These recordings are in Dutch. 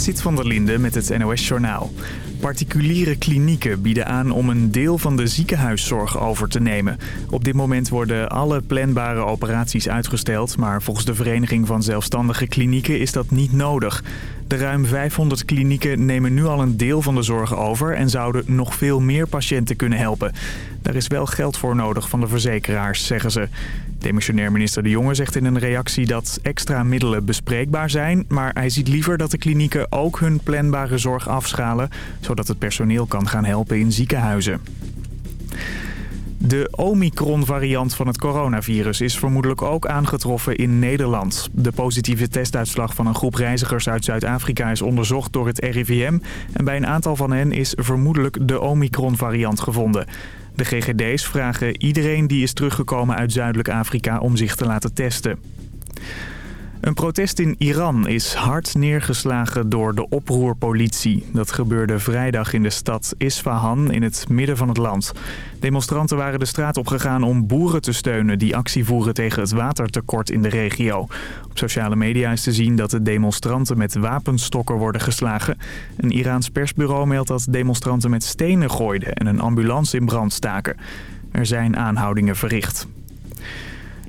Sit van der Linde met het NOS-journaal. Particuliere klinieken bieden aan om een deel van de ziekenhuiszorg over te nemen. Op dit moment worden alle planbare operaties uitgesteld... maar volgens de Vereniging van Zelfstandige Klinieken is dat niet nodig. De ruim 500 klinieken nemen nu al een deel van de zorg over... en zouden nog veel meer patiënten kunnen helpen. Daar is wel geld voor nodig van de verzekeraars, zeggen ze. Demissionair minister De Jonge zegt in een reactie dat extra middelen bespreekbaar zijn... maar hij ziet liever dat de klinieken ook hun planbare zorg afschalen... zodat het personeel kan gaan helpen in ziekenhuizen. De Omicron-variant van het coronavirus is vermoedelijk ook aangetroffen in Nederland. De positieve testuitslag van een groep reizigers uit Zuid-Afrika is onderzocht door het RIVM... en bij een aantal van hen is vermoedelijk de Omicron-variant gevonden. De GGD's vragen iedereen die is teruggekomen uit Zuidelijk Afrika om zich te laten testen. Een protest in Iran is hard neergeslagen door de oproerpolitie. Dat gebeurde vrijdag in de stad Isfahan in het midden van het land. Demonstranten waren de straat opgegaan om boeren te steunen... die actie voeren tegen het watertekort in de regio. Op sociale media is te zien dat de demonstranten met wapenstokken worden geslagen. Een Iraans persbureau meldt dat demonstranten met stenen gooiden... en een ambulance in brand staken. Er zijn aanhoudingen verricht.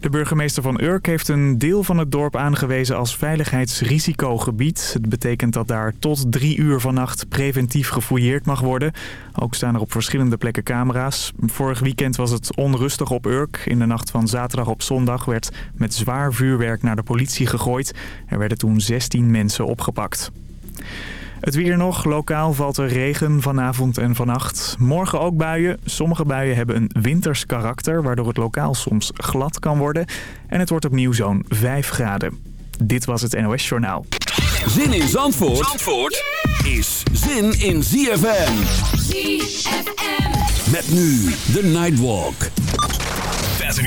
De burgemeester van Urk heeft een deel van het dorp aangewezen als veiligheidsrisicogebied. Het betekent dat daar tot drie uur vannacht preventief gefouilleerd mag worden. Ook staan er op verschillende plekken camera's. Vorig weekend was het onrustig op Urk. In de nacht van zaterdag op zondag werd met zwaar vuurwerk naar de politie gegooid. Er werden toen 16 mensen opgepakt. Het weer nog. Lokaal valt er regen vanavond en vannacht. Morgen ook buien. Sommige buien hebben een winters karakter... waardoor het lokaal soms glad kan worden. En het wordt opnieuw zo'n 5 graden. Dit was het NOS Journaal. Zin in Zandvoort, Zandvoort is zin in ZFM. ZFM. Met nu de Nightwalk.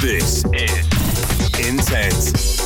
This is Intense.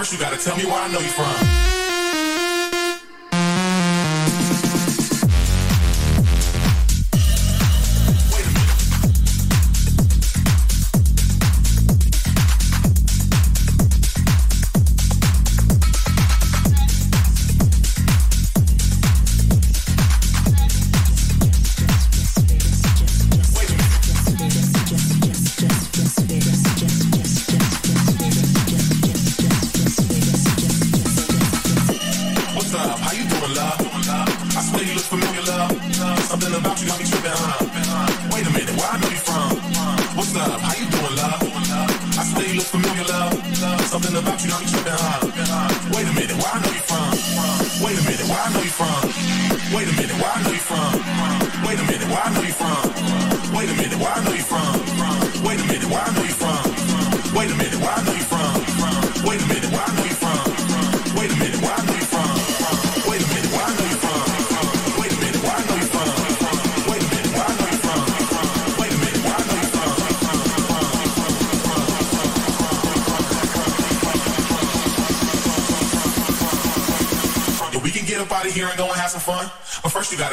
First, you gotta tell me where I know you from.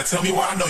tell me why no.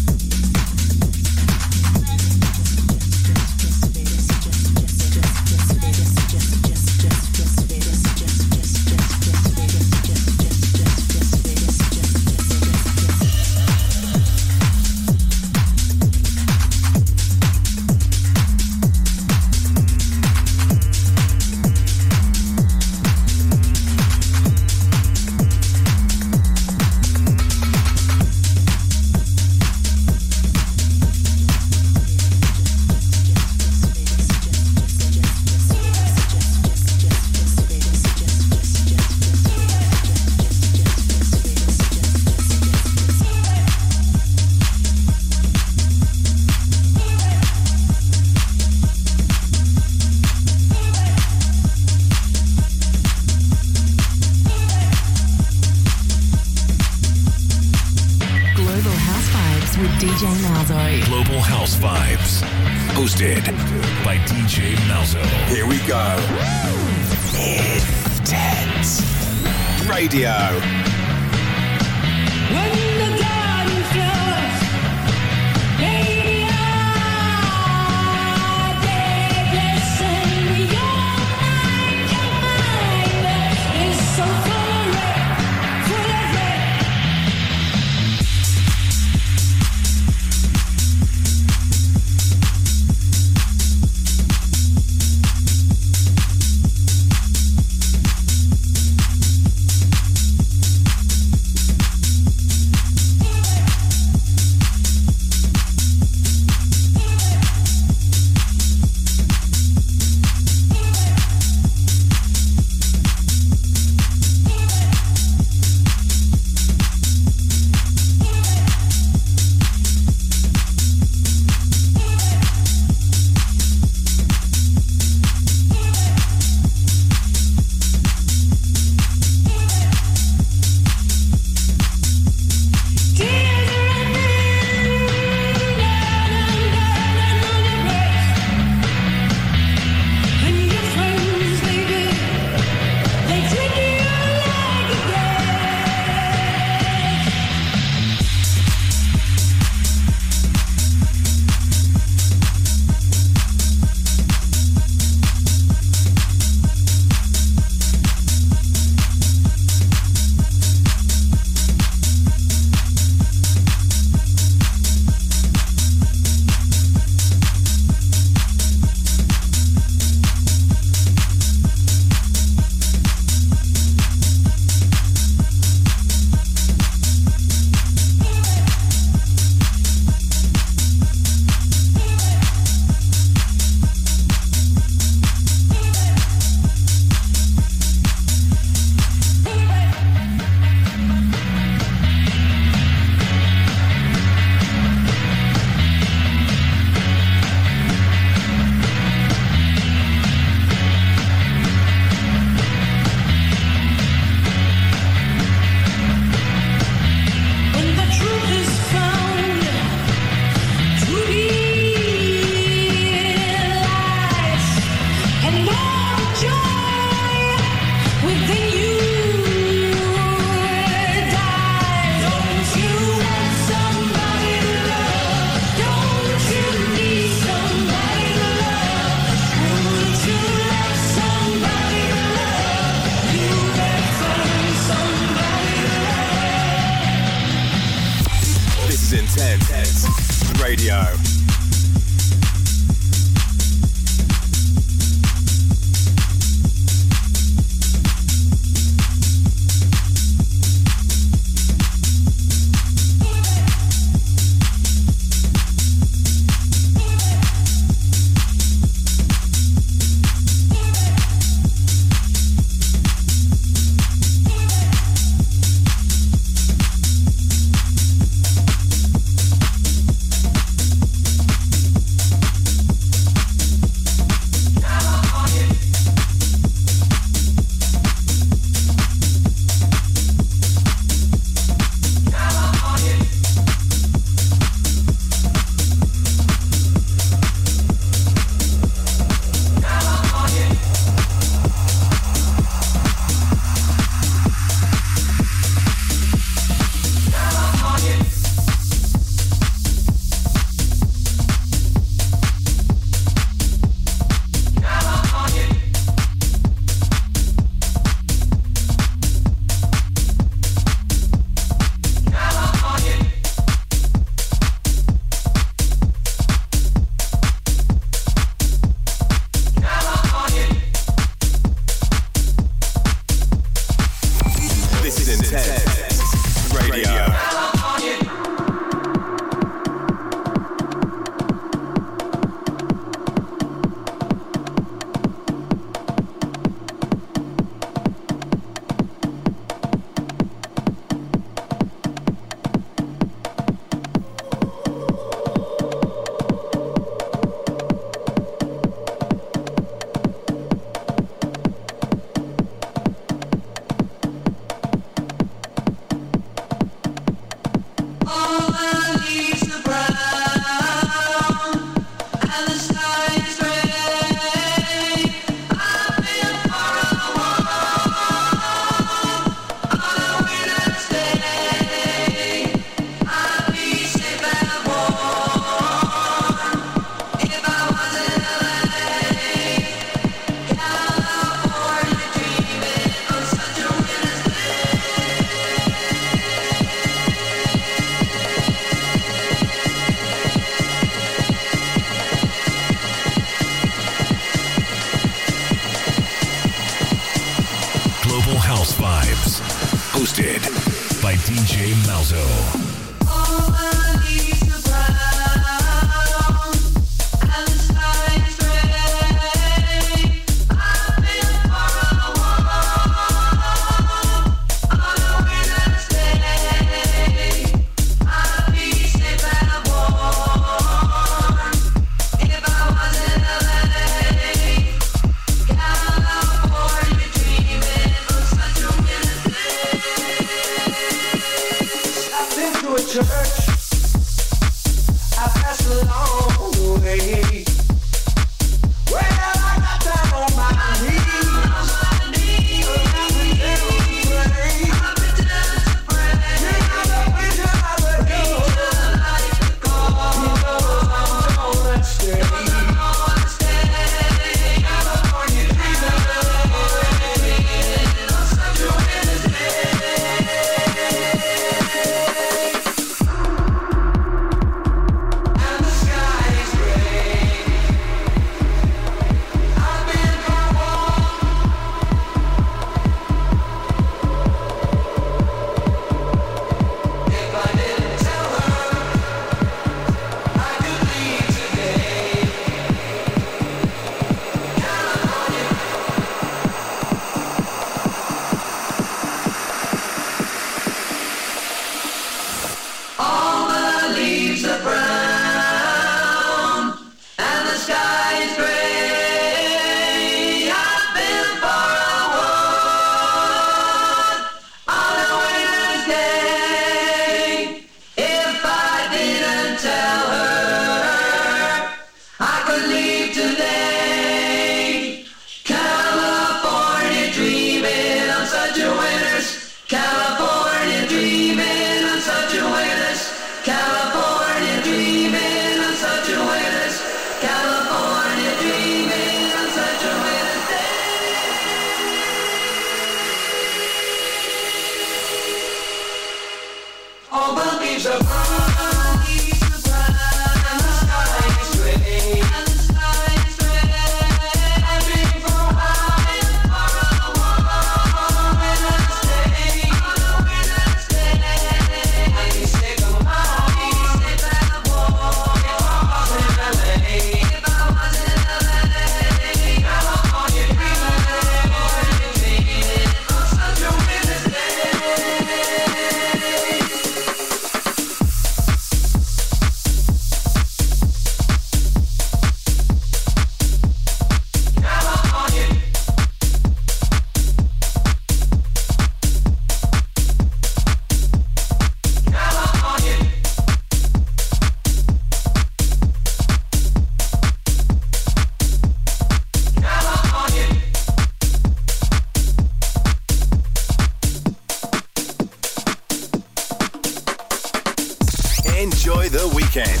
The weekend.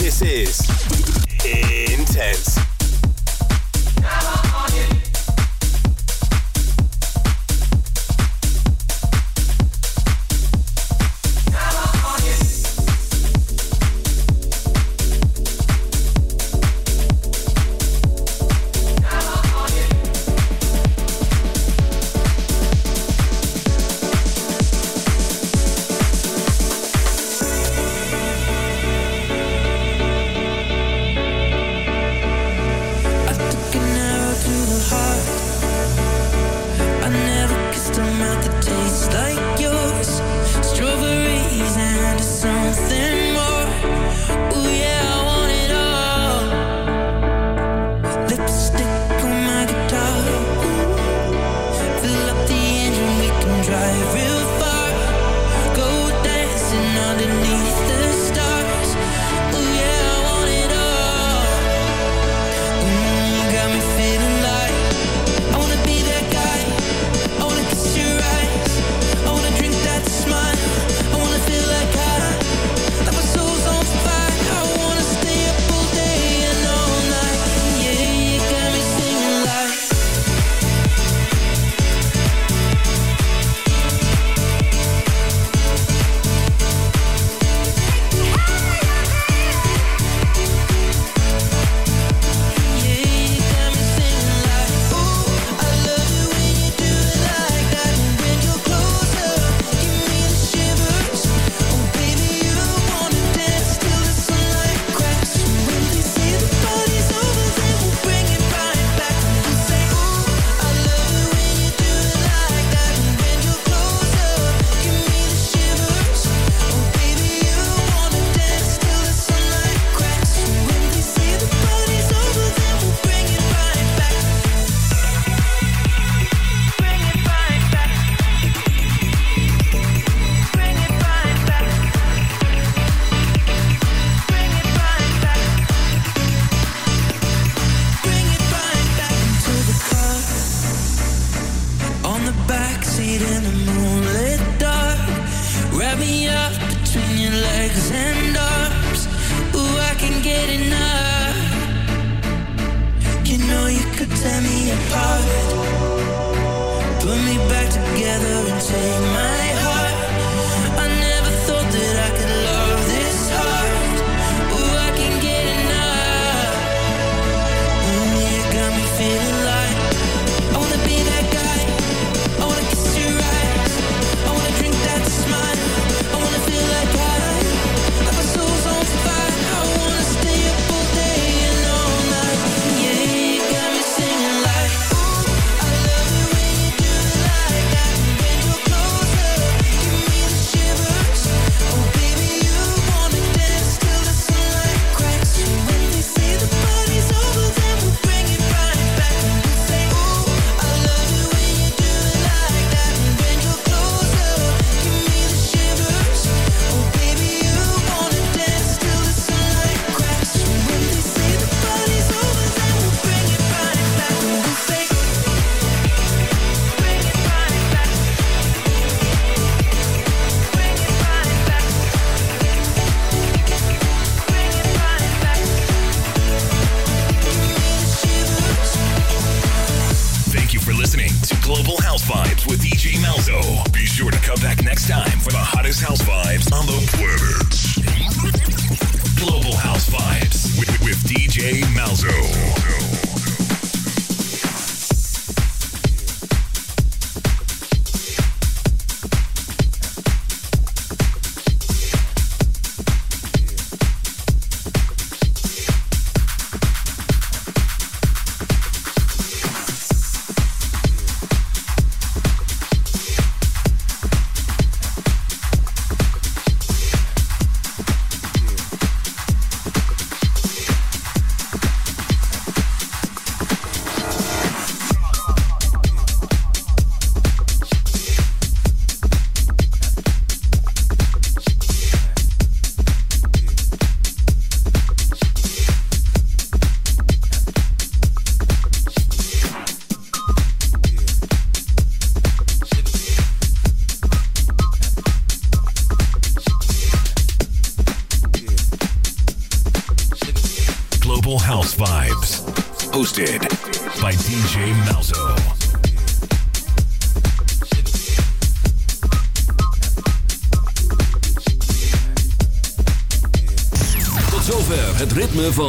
This is Intense.